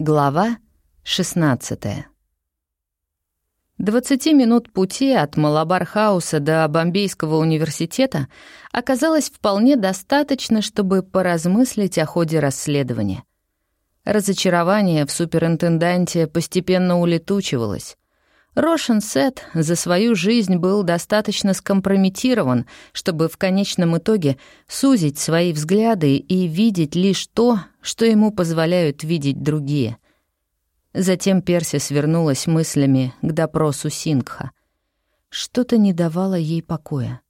Глава 16 Двадцати минут пути от Малабархауса до Бомбейского университета оказалось вполне достаточно, чтобы поразмыслить о ходе расследования. Разочарование в суперинтенданте постепенно улетучивалось. Рошен Сет за свою жизнь был достаточно скомпрометирован, чтобы в конечном итоге сузить свои взгляды и видеть лишь то, что ему позволяют видеть другие. Затем Перси свернулась мыслями к допросу Сингха. Что-то не давало ей покоя.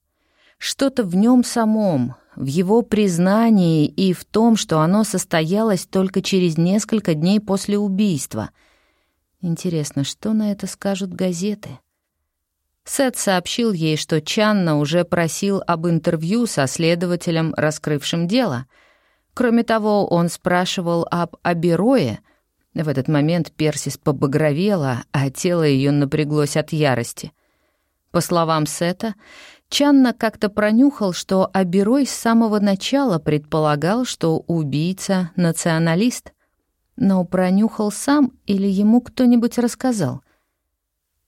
Что-то в нем самом, в его признании и в том, что оно состоялось только через несколько дней после убийства — Интересно, что на это скажут газеты? Сет сообщил ей, что Чанна уже просил об интервью со следователем, раскрывшим дело. Кроме того, он спрашивал об Аберое. В этот момент Персис побагровела, а тело ее напряглось от ярости. По словам Сета, Чанна как-то пронюхал, что Аберой с самого начала предполагал, что убийца — националист. Но пронюхал сам или ему кто-нибудь рассказал?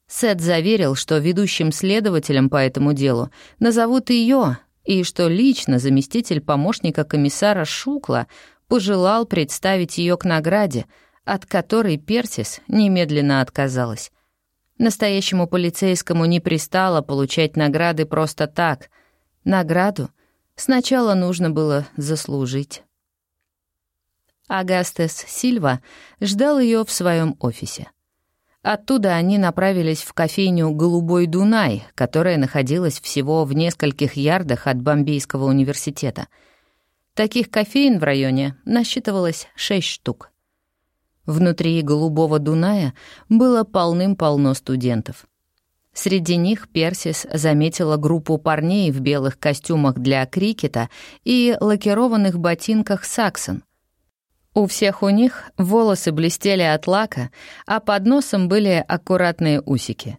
Сет заверил, что ведущим следователем по этому делу назовут ее, и что лично заместитель помощника комиссара Шукла пожелал представить ее к награде, от которой Персис немедленно отказалась. Настоящему полицейскому не пристало получать награды просто так. Награду сначала нужно было заслужить. Агастес Сильва ждал ее в своем офисе. Оттуда они направились в кофейню «Голубой Дунай», которая находилась всего в нескольких ярдах от Бомбейского университета. Таких кофеин в районе насчитывалось шесть штук. Внутри «Голубого Дуная» было полным-полно студентов. Среди них Персис заметила группу парней в белых костюмах для крикета и лакированных ботинках «Саксон», у всех у них волосы блестели от лака, а под носом были аккуратные усики.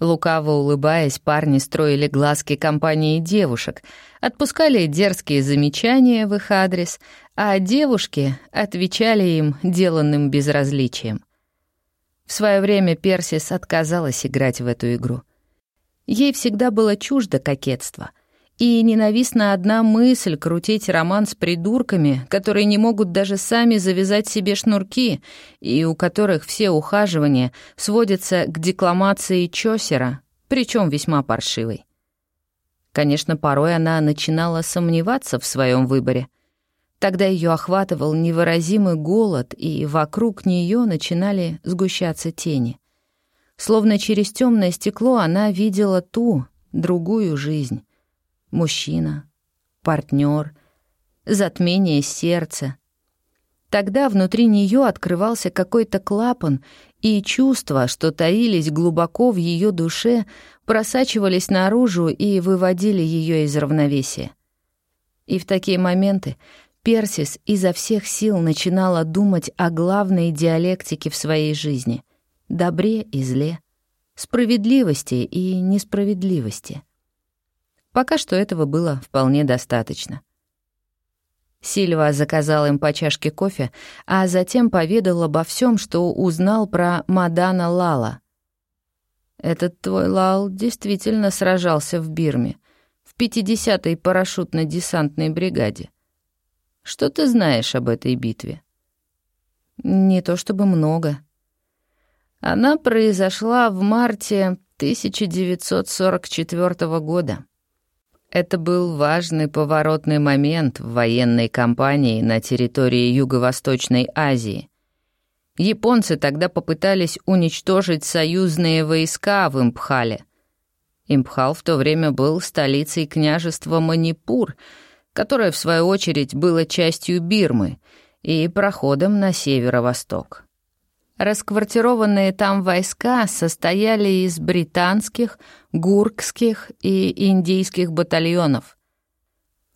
Лукаво улыбаясь, парни строили глазки компании девушек, отпускали дерзкие замечания в их адрес, а девушки отвечали им деланным безразличием. В свое время Персис отказалась играть в эту игру. Ей всегда было чуждо кокетство — и ненавистна одна мысль крутить роман с придурками, которые не могут даже сами завязать себе шнурки, и у которых все ухаживания сводятся к декламации Чосера, причем весьма паршивой. Конечно, порой она начинала сомневаться в своем выборе. Тогда ее охватывал невыразимый голод, и вокруг нее начинали сгущаться тени. Словно через темное стекло она видела ту, другую жизнь мужчина, партнер, затмение сердца. Тогда внутри нее открывался какой-то клапан, и чувства, что таились глубоко в ее душе, просачивались наружу и выводили ее из равновесия. И в такие моменты Персис изо всех сил начинала думать о главной диалектике в своей жизни — добре и зле, справедливости и несправедливости — Пока что этого было вполне достаточно. Сильва заказал им по чашке кофе, а затем поведал обо всем, что узнал про Мадана Лала. «Этот твой Лал действительно сражался в Бирме, в 50-й парашютно-десантной бригаде. Что ты знаешь об этой битве?» «Не то чтобы много», она произошла в марте 1944 года. Это был важный поворотный момент в военной кампании на территории Юго-Восточной Азии. Японцы тогда попытались уничтожить союзные войска в Импхале. Импхал в то время был столицей княжества Манипур, которое, в свою очередь, было частью Бирмы и проходом на северо-восток. Расквартированные там войска состояли из британских, гуркских и индийских батальонов.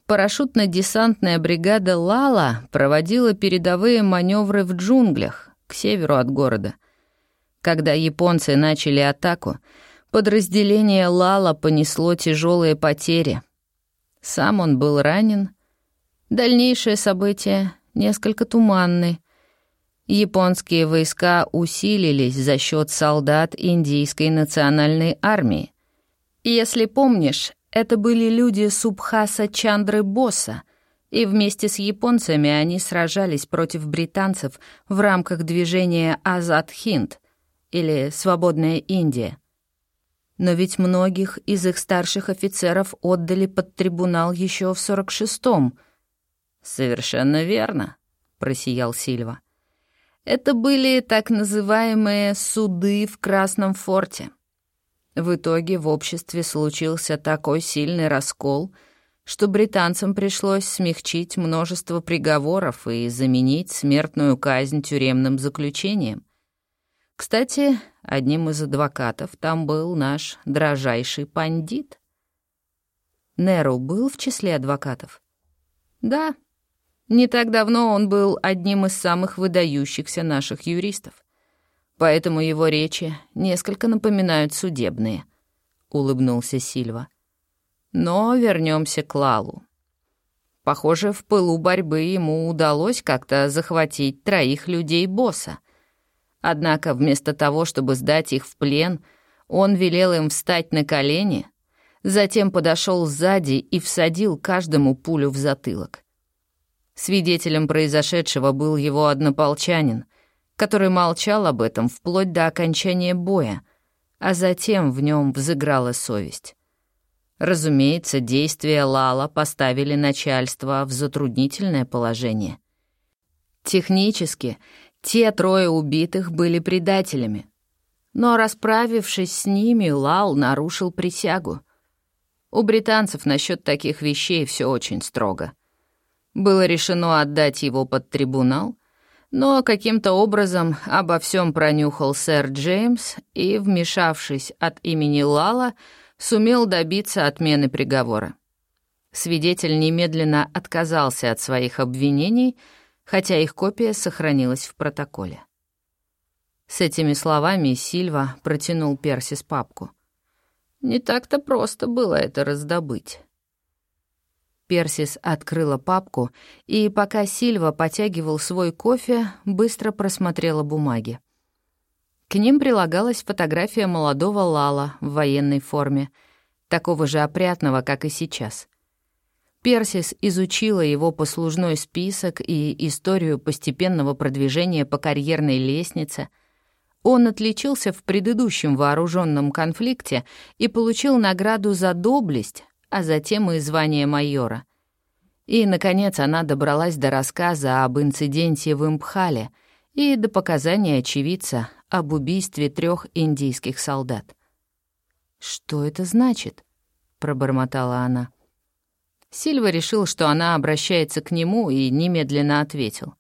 Парашютно-десантная бригада «Лала» проводила передовые маневры в джунглях, к северу от города. Когда японцы начали атаку, подразделение «Лала» понесло тяжелые потери. Сам он был ранен. Дальнейшие события несколько туманны — Японские войска усилились за счет солдат Индийской национальной армии. Если помнишь, это были люди Субхаса Чандры Босса, и вместе с японцами они сражались против британцев в рамках движения «Азад-Хинд» или «Свободная Индия». Но ведь многих из их старших офицеров отдали под трибунал еще в 46-м. «Совершенно верно», — просиял Сильва. «Это были так называемые «суды в Красном форте». В итоге в обществе случился такой сильный раскол, что британцам пришлось смягчить множество приговоров и заменить смертную казнь тюремным заключением. Кстати, одним из адвокатов там был наш дрожайший пандит. Неру был в числе адвокатов? Да. Не так давно он был одним из самых выдающихся наших юристов. Поэтому его речи несколько напоминают судебные, — улыбнулся Сильва. Но вернемся к Лалу. Похоже, в пылу борьбы ему удалось как-то захватить троих людей босса — Однако вместо того, чтобы сдать их в плен, он велел им встать на колени, затем подошел сзади и всадил каждому пулю в затылок. Свидетелем произошедшего был его однополчанин, который молчал об этом вплоть до окончания боя, а затем в нем взыграла совесть. Разумеется, действия Лала поставили начальство в затруднительное положение. Технически те трое убитых были предателями. Но расправившись с ними, Лал нарушил присягу. У британцев насчет таких вещей все очень строго. Было решено отдать его под трибунал, но каким-то образом обо всем пронюхал сэр Джеймс и, вмешавшись от имени Лала, сумел добиться отмены приговора. Свидетель немедленно отказался от своих обвинений — хотя их копия сохранилась в протоколе. С этими словами Сильва протянул Персис папку. Не так-то просто было это раздобыть. Персис открыла папку, и пока Сильва потягивал свой кофе, быстро просмотрела бумаги. К ним прилагалась фотография молодого Лала в военной форме, такого же опрятного, как и сейчас — Персис изучила его послужной список и историю постепенного продвижения по карьерной лестнице. Он отличился в предыдущем вооруженном конфликте и получил награду за доблесть, а затем и звание майора. И, наконец, она добралась до рассказа об инциденте в Импхале и до показания очевидца об убийстве трех индийских солдат. «Что это значит?» — пробормотала она. Сильва решил, что она обращается к нему, и немедленно ответил.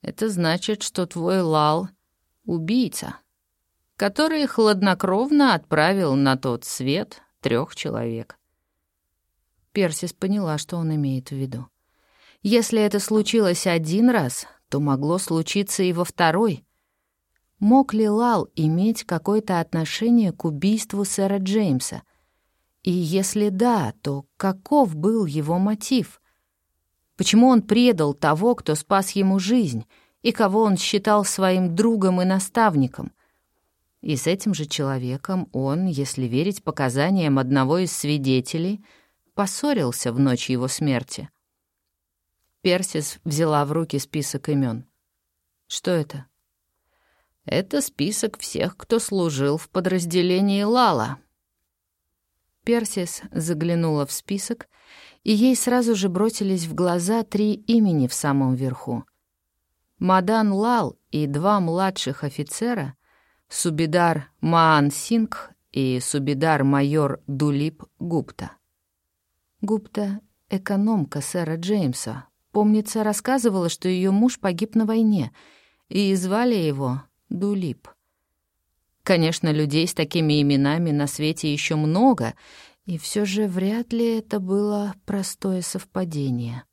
«Это значит, что твой Лал — убийца, который хладнокровно отправил на тот свет трех человек». Персис поняла, что он имеет в виду. Если это случилось один раз, то могло случиться и во второй. Мог ли Лал иметь какое-то отношение к убийству сэра Джеймса — и если да, то каков был его мотив? Почему он предал того, кто спас ему жизнь, и кого он считал своим другом и наставником? И с этим же человеком он, если верить показаниям одного из свидетелей, поссорился в ночь его смерти. Персис взяла в руки список имен. Что это? Это список всех, кто служил в подразделении Лала, Персис заглянула в список, и ей сразу же бросились в глаза три имени в самом верху. Мадан Лал и два младших офицера, Субидар Маан Сингх и Субидар-майор Дулип Гупта. Гупта — экономка сэра Джеймса. Помнится, рассказывала, что ее муж погиб на войне, и звали его Дулип — Конечно, людей с такими именами на свете еще много, и все же вряд ли это было простое совпадение.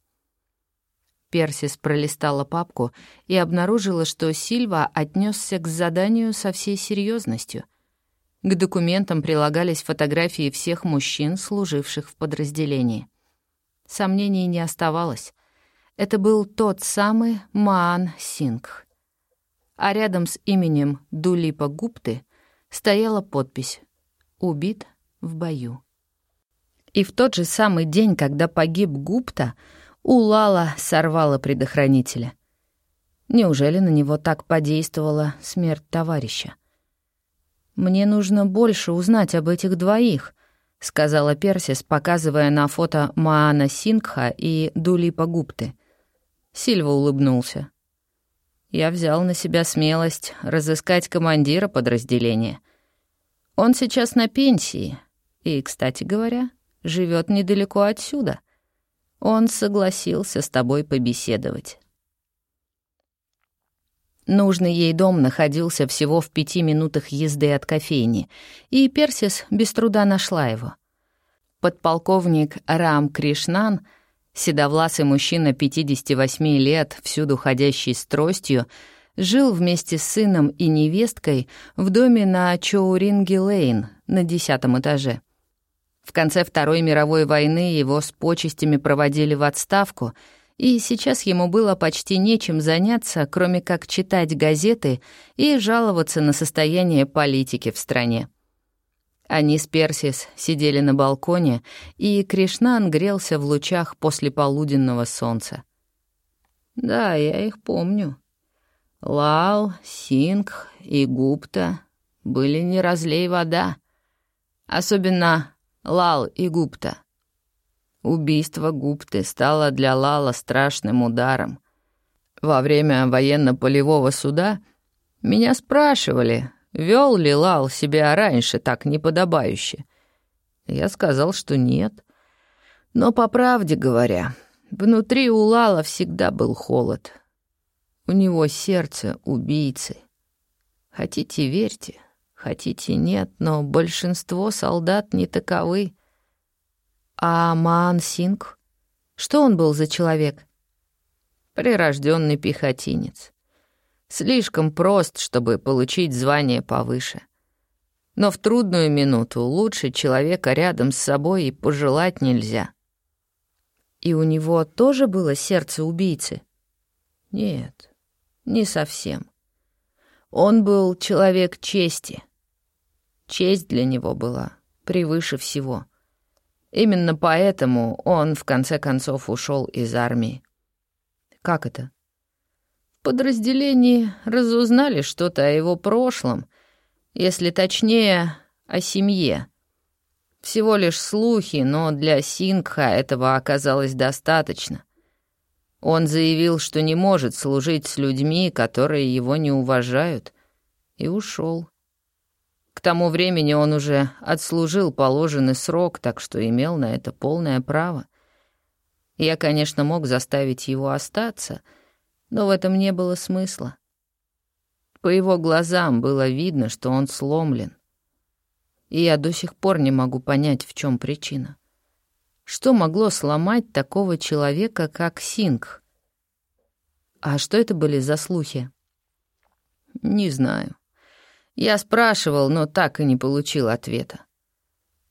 Персис пролистала папку и обнаружила, что Сильва отнесся к заданию со всей серьезностью. К документам прилагались фотографии всех мужчин, служивших в подразделении. Сомнений не оставалось. Это был тот самый Маан Сингх. а рядом с именем Дулипа Гупты стояла подпись «Убит в бою». И в тот же самый день, когда погиб Гупта, Улала сорвала предохранителя. Неужели на него так подействовала смерть товарища? «Мне нужно больше узнать об этих двоих», — сказала Персис, показывая на фото Маана Сингха и Дулипа Гупты. Сильва улыбнулся. «Я взял на себя смелость разыскать командира подразделения. Он сейчас на пенсии и, кстати говоря, живет недалеко отсюда. Он согласился с тобой побеседовать». Нужный ей дом находился всего в пяти минутах езды от кофейни, и Персис без труда нашла его. Подполковник Рам Кришнан, седовласый мужчина 58 лет, всюду ходящий с тростью, жил вместе с сыном и невесткой в доме на Чоуринги-Лейн на десятом этаже. В конце Второй мировой войны его с почестями проводили в отставку — и сейчас ему было почти нечем заняться, кроме как читать газеты и жаловаться на состояние политики в стране. Они с Персис сидели на балконе, и Кришнан грелся в лучах после полуденного солнца. «Да, я их помню. Лал, Сингх и Гупта были не разлей вода. Особенно Лал и Гупта. Убийство Гупты стало для Лала страшным ударом. Во время военно-полевого суда меня спрашивали, вел ли Лал себя раньше так неподобающе. Я сказал, что нет. Но, по правде говоря, внутри у Лала всегда был холод. У него сердце убийцы. Хотите — верьте, хотите — нет, но большинство солдат не таковы. А Маан Синг? Что он был за человек? Прирожденный пехотинец. Слишком прост, чтобы получить звание повыше. Но в трудную минуту лучше человека рядом с собой и пожелать нельзя. И у него тоже было сердце убийцы? Нет, не совсем. Он был человек чести. Честь для него была превыше всего. Именно поэтому он, в конце концов, ушел из армии. Как это? В подразделении разузнали что-то о его прошлом, если точнее, о семье. Всего лишь слухи, но для Сингха этого оказалось достаточно. Он заявил, что не может служить с людьми, которые его не уважают, и ушел. К тому времени он уже отслужил положенный срок, так что имел на это полное право. Я, конечно, мог заставить его остаться, но в этом не было смысла. По его глазам было видно, что он сломлен. И я до сих пор не могу понять, в чем причина. Что могло сломать такого человека, как Сингх? А что это были за слухи? Не знаю. Я спрашивал, но так и не получил ответа.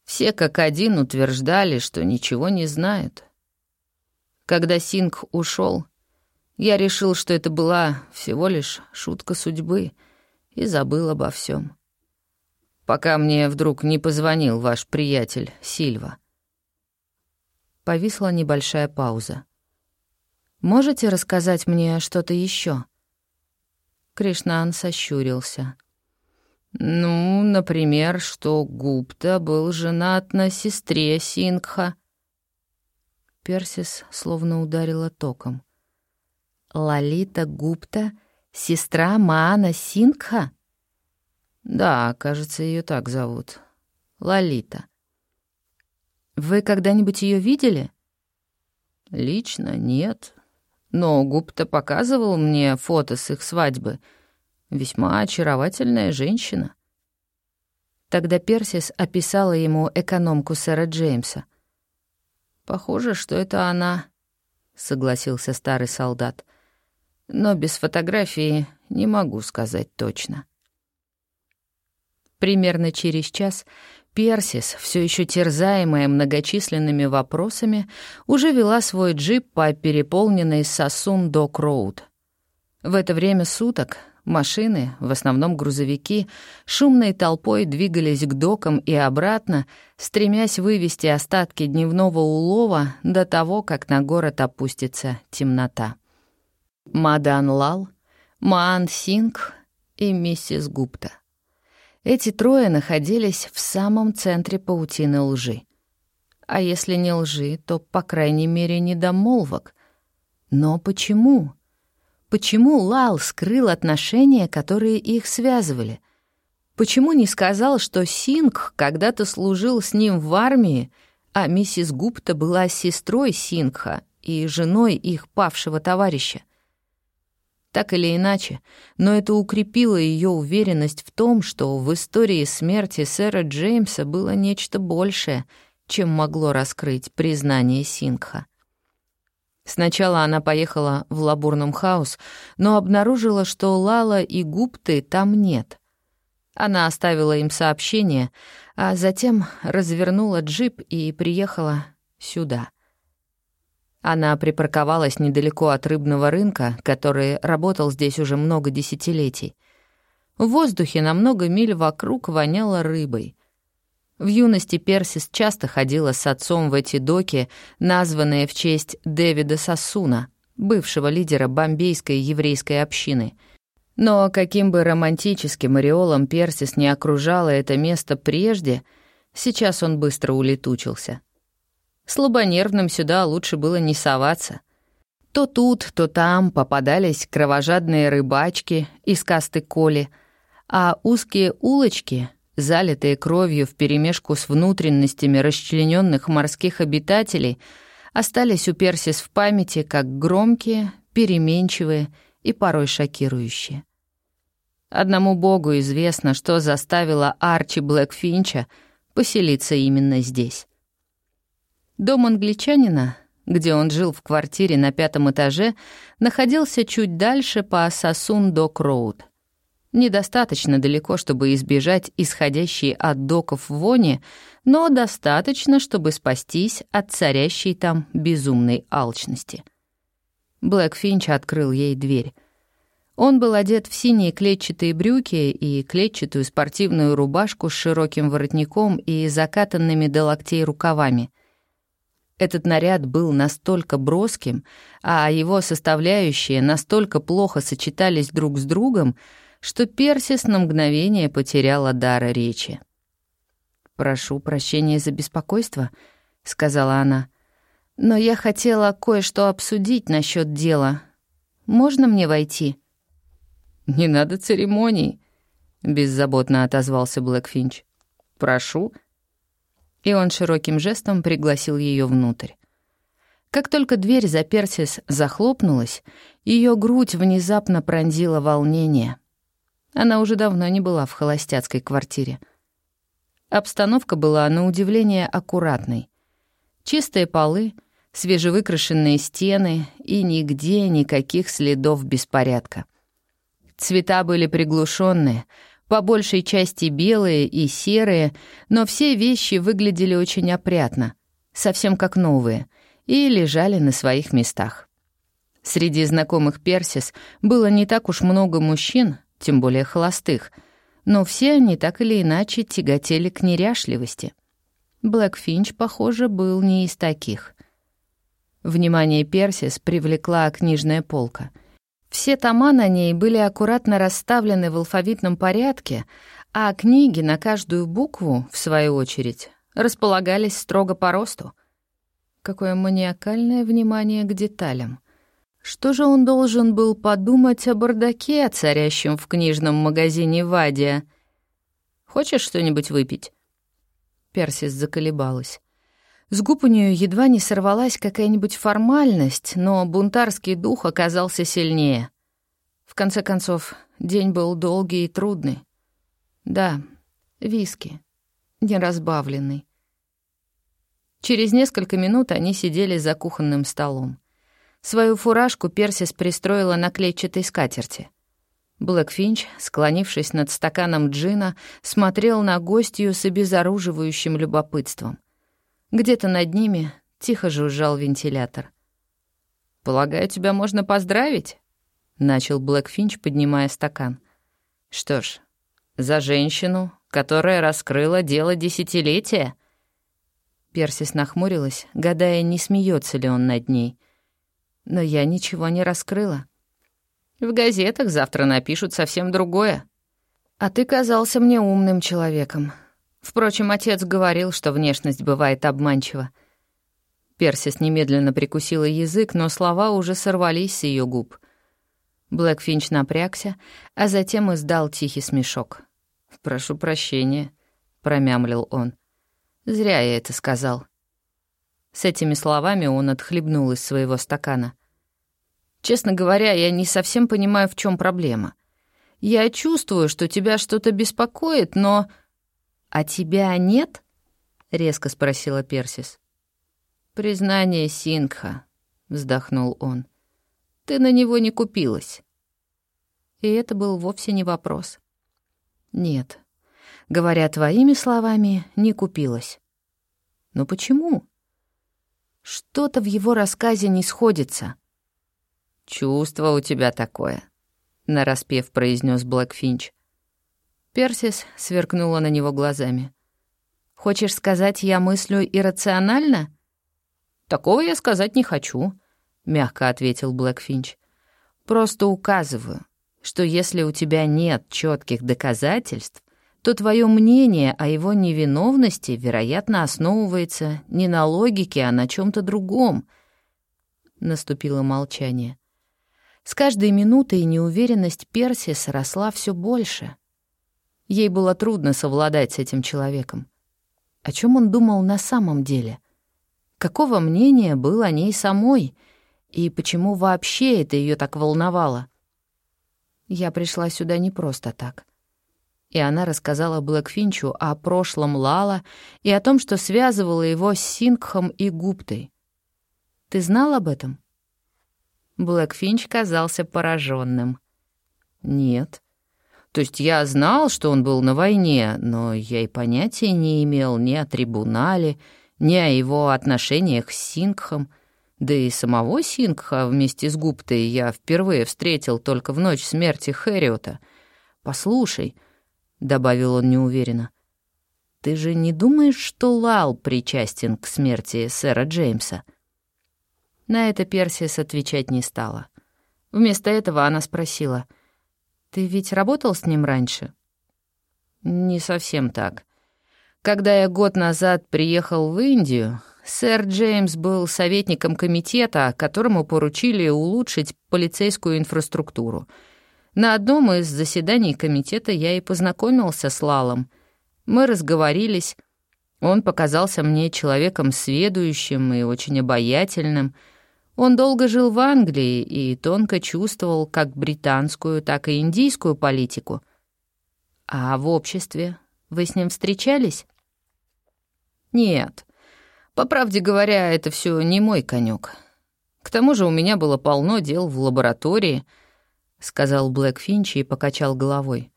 Все как один утверждали, что ничего не знают. Когда Синг ушел, я решил, что это была всего лишь шутка судьбы, и забыл обо всем. Пока мне вдруг не позвонил ваш приятель Сильва. Повисла небольшая пауза. «Можете рассказать мне что-то еще? Кришнан сощурился — ну, например, что Гупта был женат на сестре Сингха. Персис словно ударила током. Лалита Гупта — сестра Маана Сингха? Да, кажется, ее так зовут. Лалита. Вы когда-нибудь ее видели? Лично нет. Но Гупта показывал мне фото с их свадьбы — Весьма очаровательная женщина. Тогда Персис описала ему экономку сэра Джеймса. «Похоже, что это она», — согласился старый солдат. «Но без фотографии не могу сказать точно». Примерно через час Персис, все еще терзаемая многочисленными вопросами, уже вела свой джип по переполненной Сосун Док Роуд. В это время суток Машины, в основном грузовики, шумной толпой двигались к докам и обратно, стремясь вывести остатки дневного улова до того, как на город опустится темнота. Мадан Лал, Маан Сингх и миссис Гупта. Эти трое находились в самом центре паутины лжи. А если не лжи, то, по крайней мере, недомолвок. Но почему? Почему Лал скрыл отношения, которые их связывали? Почему не сказал, что Сингх когда-то служил с ним в армии, а миссис Гупта была сестрой Сингха и женой их павшего товарища? Так или иначе, но это укрепило ее уверенность в том, что в истории смерти сэра Джеймса было нечто большее, чем могло раскрыть признание Сингха. Сначала она поехала в Лабурном хаус, но обнаружила, что Лала и Гупты там нет. Она оставила им сообщение, а затем развернула джип и приехала сюда. Она припарковалась недалеко от рыбного рынка, который работал здесь уже много десятилетий. В воздухе на много миль вокруг воняло рыбой. В юности Персис часто ходила с отцом в эти доки, названные в честь Дэвида Сассуна, бывшего лидера бомбейской еврейской общины. Но каким бы романтическим ореолом Персис не окружала это место прежде, сейчас он быстро улетучился. Слабонервным сюда лучше было не соваться. То тут, то там попадались кровожадные рыбачки из касты Коли, а узкие улочки — залитые кровью вперемешку с внутренностями расчлененных морских обитателей, остались у Персис в памяти как громкие, переменчивые и порой шокирующие. Одному богу известно, что заставило Арчи Блэкфинча поселиться именно здесь. Дом англичанина, где он жил в квартире на пятом этаже, находился чуть дальше по Сосун-Док-Роуд — Недостаточно далеко, чтобы избежать исходящей от доков вони, но достаточно, чтобы спастись от царящей там безумной алчности. Блэк Финч открыл ей дверь. Он был одет в синие клетчатые брюки и клетчатую спортивную рубашку с широким воротником и закатанными до локтей рукавами. Этот наряд был настолько броским, а его составляющие настолько плохо сочетались друг с другом, что Персис на мгновение потеряла дара речи. «Прошу прощения за беспокойство», — сказала она. «Но я хотела кое-что обсудить насчет дела. Можно мне войти?» «Не надо церемоний», — беззаботно отозвался Блэкфинч. «Прошу». И он широким жестом пригласил ее внутрь. Как только дверь за Персис захлопнулась, ее грудь внезапно пронзила волнение — она уже давно не была в холостяцкой квартире. Обстановка была, на удивление, аккуратной. Чистые полы, свежевыкрашенные стены и нигде никаких следов беспорядка. Цвета были приглушенные, по большей части белые и серые, но все вещи выглядели очень опрятно, совсем как новые, и лежали на своих местах. Среди знакомых Персис было не так уж много мужчин, тем более холостых, но все они так или иначе тяготели к неряшливости. Блэк Финч, похоже, был не из таких. Внимание Персис привлекла книжная полка. Все тома на ней были аккуратно расставлены в алфавитном порядке, а книги на каждую букву, в свою очередь, располагались строго по росту. Какое маниакальное внимание к деталям — что же он должен был подумать о бардаке, царящем в книжном магазине Вадия? «Хочешь что-нибудь выпить?» Персис заколебалась. С губ у нее едва не сорвалась какая-нибудь формальность, но бунтарский дух оказался сильнее. В конце концов, день был долгий и трудный. Да, виски, неразбавленный. Через несколько минут они сидели за кухонным столом. Свою фуражку Персис пристроила на клетчатой скатерти. Блэкфинч, склонившись над стаканом джина, смотрел на гостью с обезоруживающим любопытством. Где-то над ними тихо жужжал вентилятор. «Полагаю, тебя можно поздравить?» —— начал Блэкфинч, поднимая стакан. «Что ж, за женщину, которая раскрыла дело десятилетия?» Персис нахмурилась, гадая, не смеется ли он над ней. «Но я ничего не раскрыла». «В газетах завтра напишут совсем другое», а ты казался мне умным человеком. Впрочем, отец говорил, что внешность бывает обманчива. Персис немедленно прикусила язык, но слова уже сорвались с ее губ. Блэкфинч напрягся, а затем издал тихий смешок. «Прошу прощения», — промямлил он. «Зря я это сказал». С этими словами он отхлебнул из своего стакана. «Честно говоря, я не совсем понимаю, в чем проблема. Я чувствую, что тебя что-то беспокоит, но...» «А тебя нет?» — резко спросила Персис. «Признание Сингха», — вздохнул он. «Ты на него не купилась». И это был вовсе не вопрос. «Нет», — говоря твоими словами, не купилась. «Но почему?» Что-то в его рассказе не сходится. «Чувство у тебя такое», нараспев произнес Блэкфинч. Персис сверкнула на него глазами. «Хочешь сказать, я мыслю иррационально?» «Такого я сказать не хочу», — мягко ответил Блэкфинч. «Просто указываю, что если у тебя нет четких доказательств, то твое мнение о его невиновности, вероятно, основывается не на логике, а на чем то другом». Наступило молчание. С каждой минутой неуверенность Персис росла все больше. Ей было трудно совладать с этим человеком. О чем он думал на самом деле? Какого мнения было о ней самой? И почему вообще это ее так волновало? Я пришла сюда не просто так. И она рассказала Блэкфинчу о прошлом Лала и о том, что связывало его с Сингхом и Гуптой. Ты знал об этом? Блэкфинч казался пораженным. «Нет. То есть я знал, что он был на войне, но я и понятия не имел ни о трибунале, ни о его отношениях с Сингхом. Да и самого Сингха вместе с Гуптой я впервые встретил только в ночь смерти Хэриота. Послушай», — добавил он неуверенно, — «ты же не думаешь, что Лал причастен к смерти сэра Джеймса?» На это Персис отвечать не стала. Вместо этого она спросила, «Ты ведь работал с ним раньше?» «Не совсем так. Когда я год назад приехал в Индию, сэр Джеймс был советником комитета, которому поручили улучшить полицейскую инфраструктуру. На одном из заседаний комитета я и познакомился с Лалом. Мы разговорились. Он показался мне человеком сведущим и очень обаятельным — он долго жил в Англии и тонко чувствовал как британскую, так и индийскую политику. А в обществе вы с ним встречались? Нет. По правде говоря, это все не мой конек. К тому же у меня было полно дел в лаборатории, сказал Блэк Финчи и покачал головой.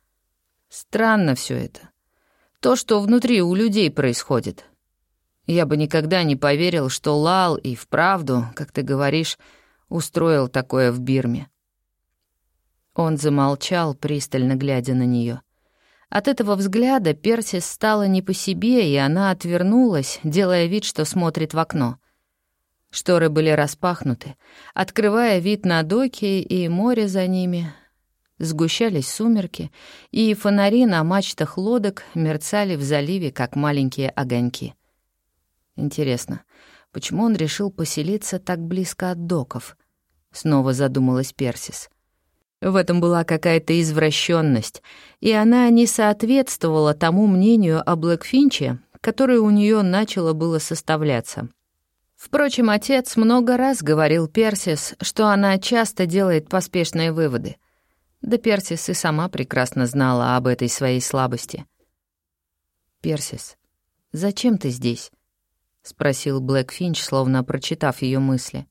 Странно все это. То, что внутри у людей происходит. Я бы никогда не поверил, что Лал и вправду, как ты говоришь, устроил такое в Бирме. Он замолчал, пристально глядя на нее. От этого взгляда Персис стала не по себе, и она отвернулась, делая вид, что смотрит в окно. Шторы были распахнуты, открывая вид на доки и море за ними. Сгущались сумерки, и фонари на мачтах лодок мерцали в заливе, как маленькие огоньки. Интересно, почему он решил поселиться так близко от доков? Снова задумалась Персис. В этом была какая-то извращенность, и она не соответствовала тому мнению о Блэкфинче, которое у нее начало было составляться. Впрочем, отец много раз говорил Персис, что она часто делает поспешные выводы. Да Персис и сама прекрасно знала об этой своей слабости. «Персис, зачем ты здесь?» — спросил Блэк Финч, словно прочитав ее мысли.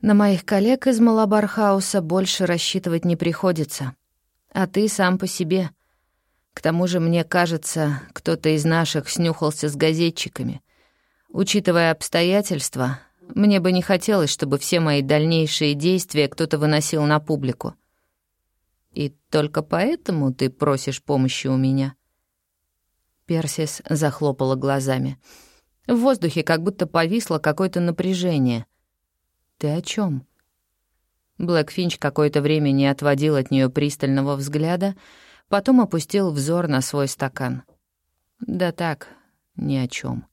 «На моих коллег из Малабархауса больше рассчитывать не приходится. А ты сам по себе. К тому же, мне кажется, кто-то из наших снюхался с газетчиками. Учитывая обстоятельства, Мне бы не хотелось, чтобы все мои дальнейшие действия кто-то выносил на публику. И только поэтому ты просишь помощи у меня?» Персис захлопала глазами. В воздухе как будто повисло какое-то напряжение. «Ты о чем? Блэк Финч какое-то время не отводил от нее пристального взгляда, потом опустил взор на свой стакан. «Да так, ни о чем.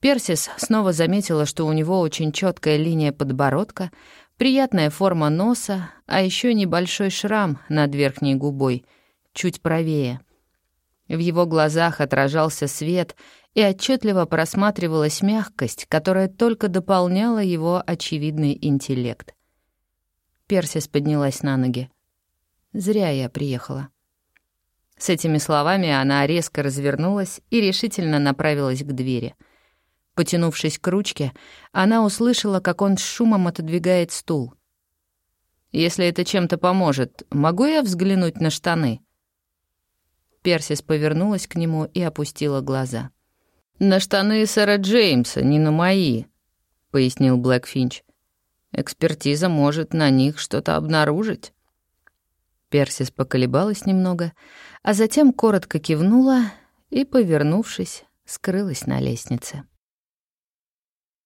Персис снова заметила, что у него очень четкая линия подбородка, приятная форма носа, а еще небольшой шрам над верхней губой, чуть правее. В его глазах отражался свет, и отчетливо просматривалась мягкость, которая только дополняла его очевидный интеллект. Персис поднялась на ноги. «Зря я приехала». С этими словами она резко развернулась и решительно направилась к двери — Потянувшись к ручке, она услышала, как он с шумом отодвигает стул. «Если это чем-то поможет, могу я взглянуть на штаны?» Персис повернулась к нему и опустила глаза. «На штаны сэра Джеймса, не на мои», — пояснил Блэк Финч. «Экспертиза может на них что-то обнаружить». Персис поколебалась немного, а затем коротко кивнула и, повернувшись, скрылась на лестнице.